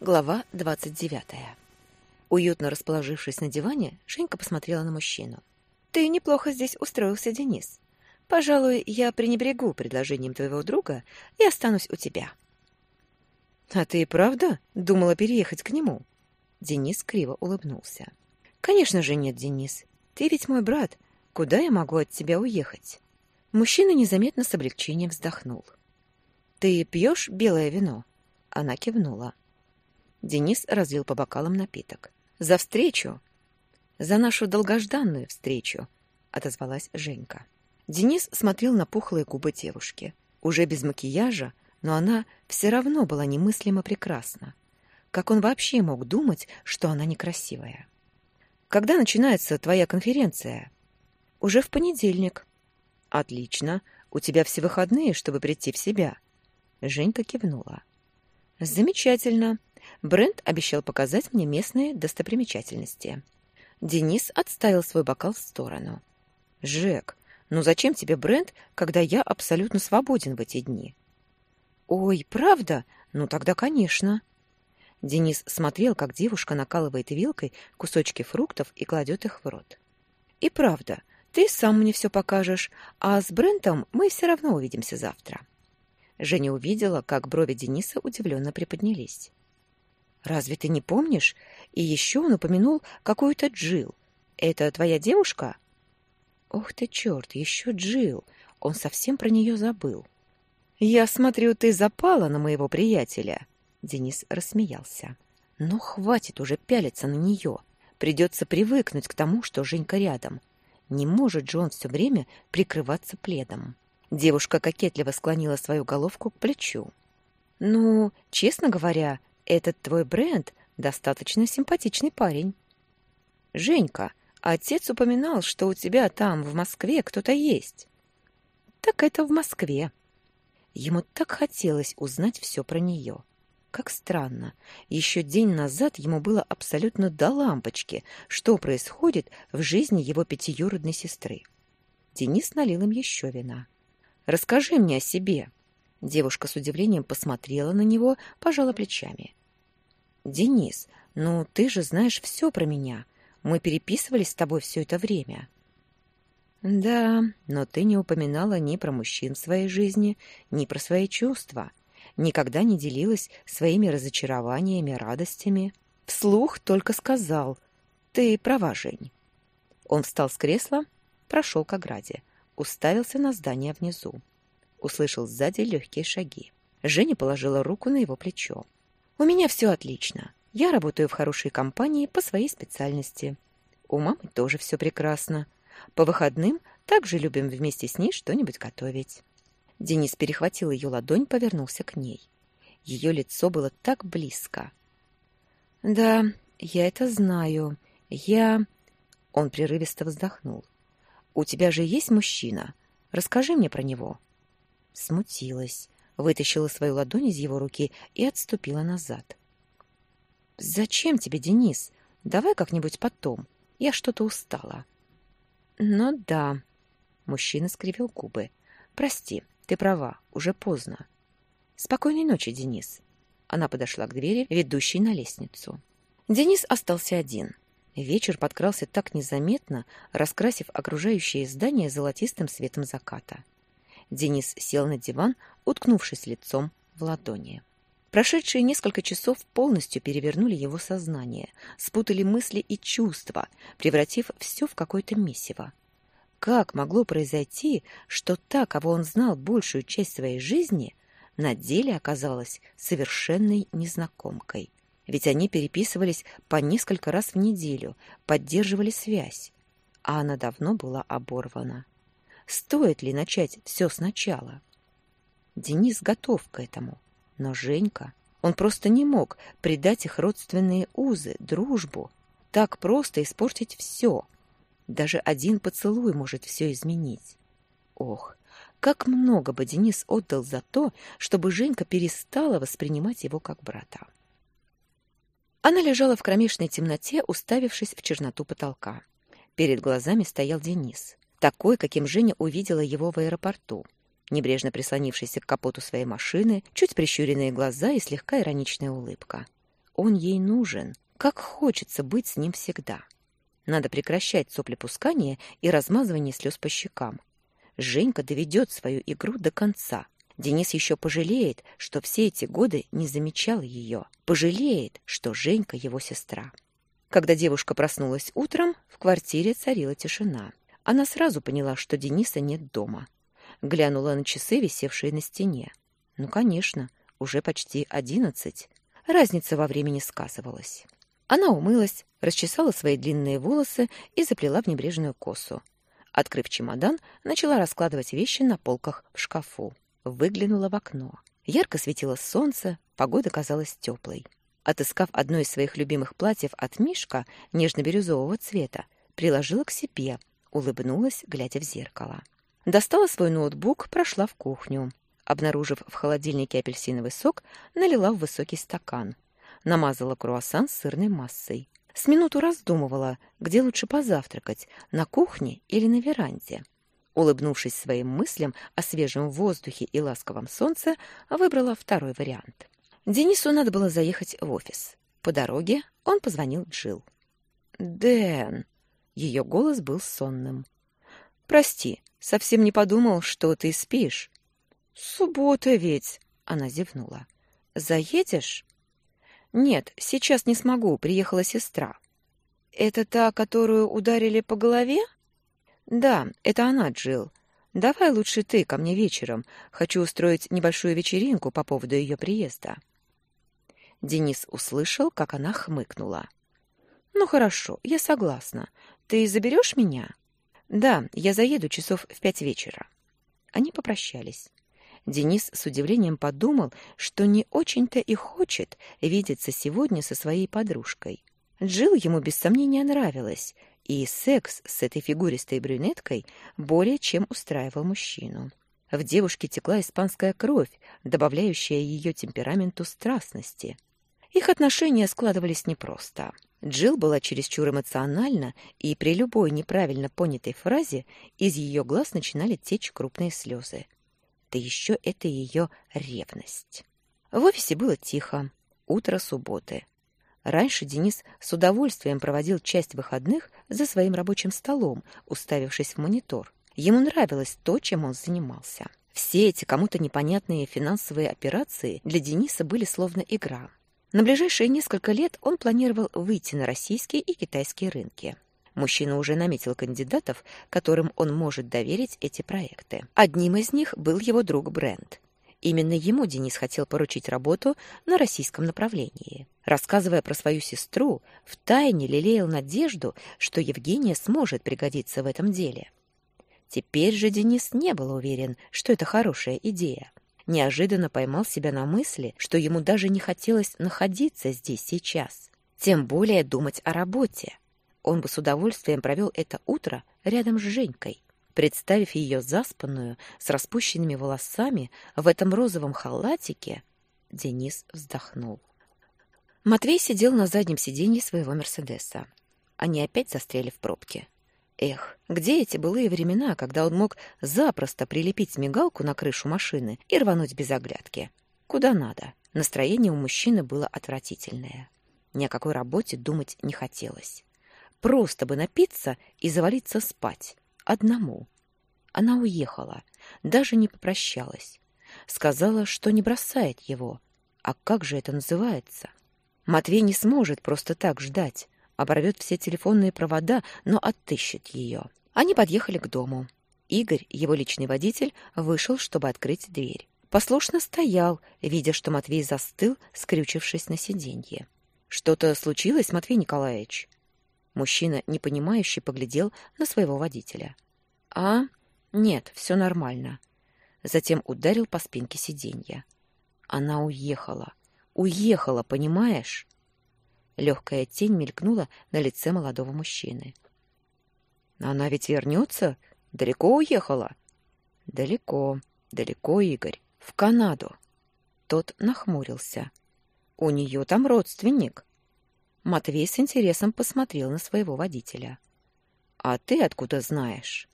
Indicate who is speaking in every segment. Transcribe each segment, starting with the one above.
Speaker 1: Глава двадцать девятая. Уютно расположившись на диване, Женька посмотрела на мужчину. «Ты неплохо здесь устроился, Денис. Пожалуй, я пренебрегу предложением твоего друга и останусь у тебя».
Speaker 2: «А ты и правда думала переехать к нему?» Денис криво улыбнулся. «Конечно же нет, Денис. Ты ведь мой брат. Куда я могу от тебя уехать?» Мужчина незаметно с облегчением вздохнул. «Ты пьешь белое вино?» Она кивнула. Денис разлил по бокалам напиток. «За встречу!» «За нашу долгожданную встречу!» — отозвалась Женька. Денис смотрел на пухлые губы девушки. Уже без макияжа, но она все равно была немыслимо прекрасна. Как он вообще мог думать, что она некрасивая? «Когда начинается твоя конференция?» «Уже в понедельник». «Отлично. У тебя все выходные, чтобы прийти в себя». Женька кивнула. «Замечательно. Брент обещал показать мне местные достопримечательности. Денис отставил свой бокал в сторону. «Жек, ну зачем тебе Брент, когда я абсолютно свободен в эти дни?» «Ой, правда? Ну тогда, конечно». Денис смотрел, как девушка накалывает вилкой кусочки фруктов и кладет их в рот. «И правда, ты сам мне все покажешь, а с Брентом мы все равно увидимся завтра». Женя увидела, как брови Дениса удивленно приподнялись. Разве ты не помнишь? И еще он упомянул какую-то Джил. Это твоя девушка? Ох ты черт, еще Джил. Он совсем про нее забыл. Я смотрю, ты запала на моего приятеля. Денис рассмеялся. Ну, хватит уже пялиться на нее. Придется привыкнуть к тому, что Женька рядом. Не может же он все время прикрываться пледом. Девушка кокетливо склонила свою головку к плечу. «Ну, честно говоря, этот твой бренд достаточно симпатичный парень. Женька, отец упоминал, что у тебя там, в Москве, кто-то есть. Так это в Москве. Ему так хотелось узнать все про нее. Как странно. Еще день назад ему было абсолютно до лампочки, что происходит в жизни его пятиюродной сестры. Денис налил им еще вина. «Расскажи мне о себе». Девушка с удивлением посмотрела на него, пожала плечами. «Денис, ну ты же знаешь все про меня. Мы переписывались с тобой все это время». «Да, но ты не упоминала ни про мужчин в своей жизни, ни про свои чувства. Никогда не делилась своими разочарованиями, радостями. Вслух только сказал. Ты права, Жень». Он встал с кресла, прошел к ограде, уставился на здание внизу. Услышал сзади легкие шаги. Женя положила руку на его плечо. У меня все отлично. Я работаю в хорошей компании по своей специальности. У мамы тоже все прекрасно. По выходным также любим вместе с ней что-нибудь готовить. Денис перехватил ее ладонь, повернулся к ней. Ее лицо было так близко. «Да, я это знаю. Я...» Он прерывисто вздохнул. «У тебя же есть мужчина? Расскажи мне про него». Смутилась вытащила свою ладонь из его руки и отступила назад. «Зачем тебе, Денис? Давай как-нибудь потом. Я что-то устала». «Ну да». Мужчина скривил губы. «Прости, ты права, уже поздно». «Спокойной ночи, Денис». Она подошла к двери, ведущей на лестницу. Денис остался один. Вечер подкрался так незаметно, раскрасив окружающее здание золотистым светом заката. Денис сел на диван, уткнувшись лицом в ладони. Прошедшие несколько часов полностью перевернули его сознание, спутали мысли и чувства, превратив все в какое-то месиво. Как могло произойти, что та, кого он знал большую часть своей жизни, на деле оказалась совершенной незнакомкой? Ведь они переписывались по несколько раз в неделю, поддерживали связь, а она давно была оборвана. Стоит ли начать все сначала? Денис готов к этому, но Женька... Он просто не мог предать их родственные узы, дружбу. Так просто испортить все. Даже один поцелуй может все изменить. Ох, как много бы Денис отдал за то, чтобы Женька перестала воспринимать его как брата. Она лежала в кромешной темноте, уставившись в черноту потолка. Перед глазами стоял Денис такой, каким Женя увидела его в аэропорту. Небрежно прислонившийся к капоту своей машины, чуть прищуренные глаза и слегка ироничная улыбка. он ей нужен, как хочется быть с ним всегда. Надо прекращать соплепускание и размазывание слез по щекам. Женька доведет свою игру до конца. Денис еще пожалеет, что все эти годы не замечал ее. Пожалеет, что Женька его сестра. Когда девушка проснулась утром, в квартире царила тишина. Она сразу поняла, что Дениса нет дома. Глянула на часы, висевшие на стене. Ну, конечно, уже почти одиннадцать. Разница во времени сказывалась. Она умылась, расчесала свои длинные волосы и заплела в небрежную косу. Открыв чемодан, начала раскладывать вещи на полках в шкафу. Выглянула в окно. Ярко светило солнце, погода казалась теплой. Отыскав одно из своих любимых платьев от Мишка, нежно-бирюзового цвета, приложила к себе, улыбнулась, глядя в зеркало. Достала свой ноутбук, прошла в кухню. Обнаружив в холодильнике апельсиновый сок, налила в высокий стакан. Намазала круассан сырной массой. С минуту раздумывала, где лучше позавтракать, на кухне или на веранде. Улыбнувшись своим мыслям о свежем воздухе и ласковом солнце, выбрала второй вариант. Денису надо было заехать в офис. По дороге он позвонил Джил. «Дэн!» Ее голос был сонным. «Прости, совсем не подумал, что ты спишь». «Суббота ведь!» — она зевнула. «Заедешь?» «Нет, сейчас не смогу, приехала сестра». «Это та, которую ударили по голове?» «Да, это она, Джилл. Давай лучше ты ко мне вечером. Хочу устроить небольшую вечеринку по поводу ее приезда». Денис услышал, как она хмыкнула. «Ну хорошо, я согласна. Ты заберешь меня?» «Да, я заеду часов в пять вечера». Они попрощались. Денис с удивлением подумал, что не очень-то и хочет видеться сегодня со своей подружкой. Джилл ему без сомнения нравилась, и секс с этой фигуристой брюнеткой более чем устраивал мужчину. В девушке текла испанская кровь, добавляющая ее темпераменту страстности. Их отношения складывались непросто. Джилл была чересчур эмоциональна, и при любой неправильно понятой фразе из ее глаз начинали течь крупные слезы да еще это ее ревность. В офисе было тихо. Утро субботы. Раньше Денис с удовольствием проводил часть выходных за своим рабочим столом, уставившись в монитор. Ему нравилось то, чем он занимался. Все эти кому-то непонятные финансовые операции для Дениса были словно игра. На ближайшие несколько лет он планировал выйти на российские и китайские рынки. Мужчина уже наметил кандидатов, которым он может доверить эти проекты. Одним из них был его друг Брент. Именно ему Денис хотел поручить работу на российском направлении. Рассказывая про свою сестру, втайне лелеял надежду, что Евгения сможет пригодиться в этом деле. Теперь же Денис не был уверен, что это хорошая идея. Неожиданно поймал себя на мысли, что ему даже не хотелось находиться здесь сейчас, тем более думать о работе он бы с удовольствием провел это утро рядом с Женькой. Представив ее заспанную, с распущенными волосами, в этом розовом халатике, Денис вздохнул. Матвей сидел на заднем сиденье своего «Мерседеса». Они опять застряли в пробке. Эх, где эти былые времена, когда он мог запросто прилепить мигалку на крышу машины и рвануть без оглядки? Куда надо? Настроение у мужчины было отвратительное. Ни о какой работе думать не хотелось. Просто бы напиться и завалиться спать. Одному. Она уехала, даже не попрощалась. Сказала, что не бросает его. А как же это называется? Матвей не сможет просто так ждать. Оборвет все телефонные провода, но отыщет ее. Они подъехали к дому. Игорь, его личный водитель, вышел, чтобы открыть дверь. Послушно стоял, видя, что Матвей застыл, скрючившись на сиденье. «Что-то случилось, Матвей Николаевич?» Мужчина, непонимающе, поглядел на своего водителя. «А? Нет, все нормально». Затем ударил по спинке сиденья. Она уехала. Уехала, понимаешь? Легкая тень мелькнула на лице молодого мужчины. «Она ведь вернется? Далеко уехала?» «Далеко, далеко, Игорь. В Канаду». Тот нахмурился. «У нее там родственник». Матвей с интересом посмотрел на своего водителя. «А ты откуда знаешь?»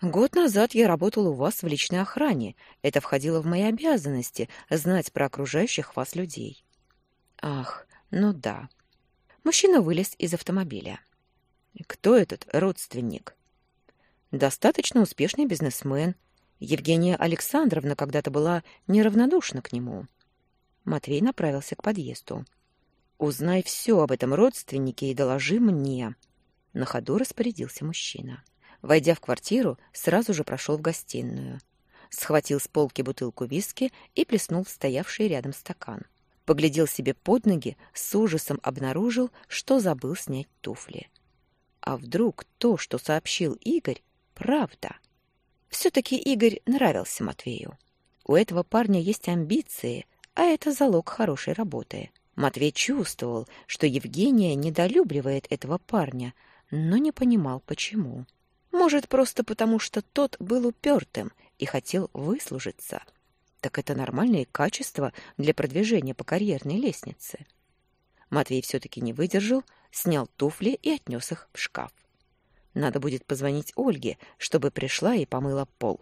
Speaker 2: «Год назад я работал у вас в личной охране. Это входило в мои обязанности — знать про окружающих вас людей». «Ах, Ну да. Мужчина вылез из автомобиля. Кто этот родственник? Достаточно успешный бизнесмен. Евгения Александровна когда-то была неравнодушна к нему. Матвей направился к подъезду. «Узнай все об этом родственнике и доложи мне», — на ходу распорядился мужчина. Войдя в квартиру, сразу же прошел в гостиную. Схватил с полки бутылку виски и плеснул в стоявший рядом стакан. Поглядел себе под ноги, с ужасом обнаружил, что забыл снять туфли. А вдруг то, что сообщил Игорь, правда? Все-таки Игорь нравился Матвею. У этого парня есть амбиции, а это залог хорошей работы. Матвей чувствовал, что Евгения недолюбливает этого парня, но не понимал, почему. Может, просто потому, что тот был упертым и хотел выслужиться. Так это нормальные качества для продвижения по карьерной лестнице. Матвей все-таки не выдержал, снял туфли и отнес их в шкаф. Надо будет позвонить Ольге, чтобы пришла и помыла пол.